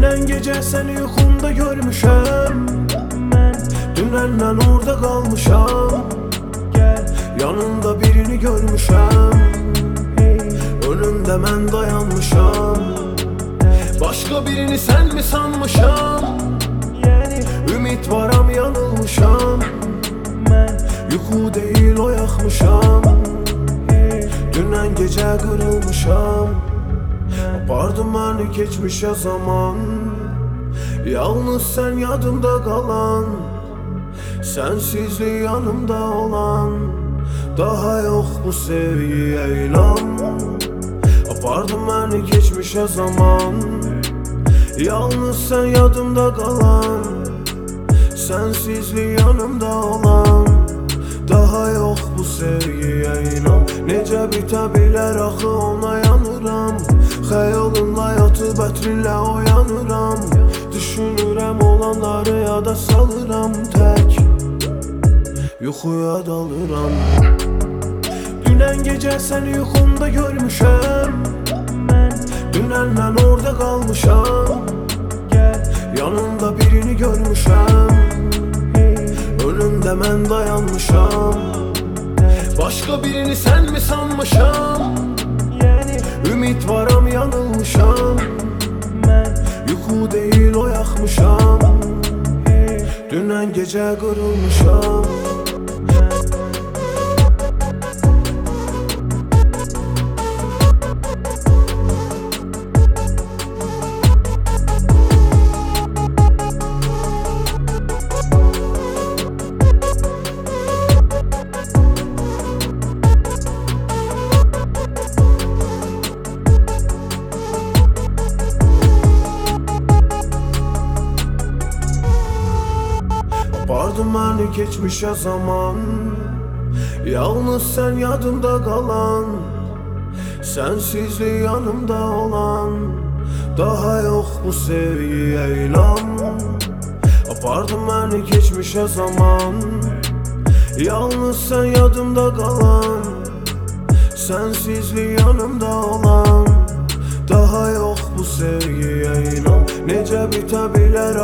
Dünen gece seni yuxumda görmüşəm Mən dünəndən orada qalmışam Gəl yanında birini görmüşəm Önümdə mən dayanmışam. Başka birini sen mi sanmışam? Ümit varam yanılmışam. Ben Yuxu değil o yaxmışam Dündən gecə qırılmışam Apardım məni keçmişə zaman. Yalnız sen yadımda kalan Sensizlik yanımda olan. Daha yok bu sevgiye inan. Apardım beni geçmişe zaman. Yalnız sen yadımda kalan Sensizlik yanımda olan. Daha yok bu sevgiye inan. Necə bitə bilər axı ona Xəyalımla yatıb ətrinlə oyanıram. Düşünürəm olanları yada salıram tək Yuxuya dalıram Dünən gecə səni yuxumda görmüşəm Mən dünəndən orada qalmışam Gəl yanımda birini görmüşəm Önümdə mən dayanmışam. Başka birini sen mi sanmışam? Ümit varam yanılmışam Yuxu değil o yaxmışam Dünən gecə qırılmışam Apardım beni geçmişe zaman. Yalnız sen yadımda kalan Sensizlik yanımda olan Daha yok bu sevgiye inan. Apardım beni geçmişe zaman. Yalnız sen yadımda kalan Sensizlik yanımda olan Daha yok bu sevgiye inan. Necə bitə bilər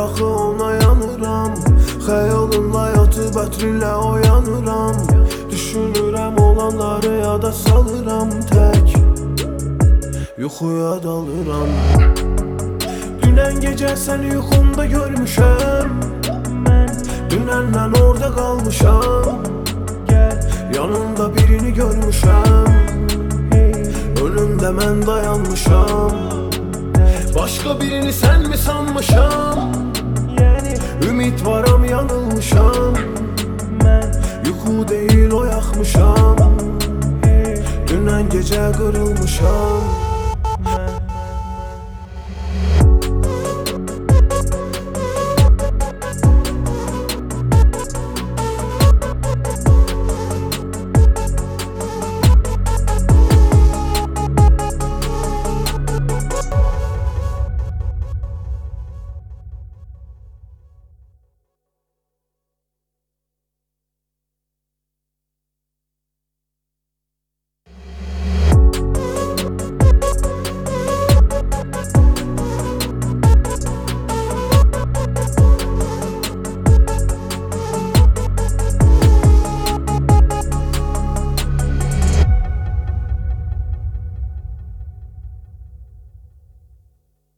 yada salıram tək Yuxuya dalıram Dünən gecə səni yuxumda görmüşəm Mən dünəndən orada qalmışam yanımda birini görmüşəm Önümdə mən dayanmışam. Başka birini sen mi sanmışam? Ümit varam yanılmışam. Yuxu değil o yaxmışam Dünən gecə qırılmışam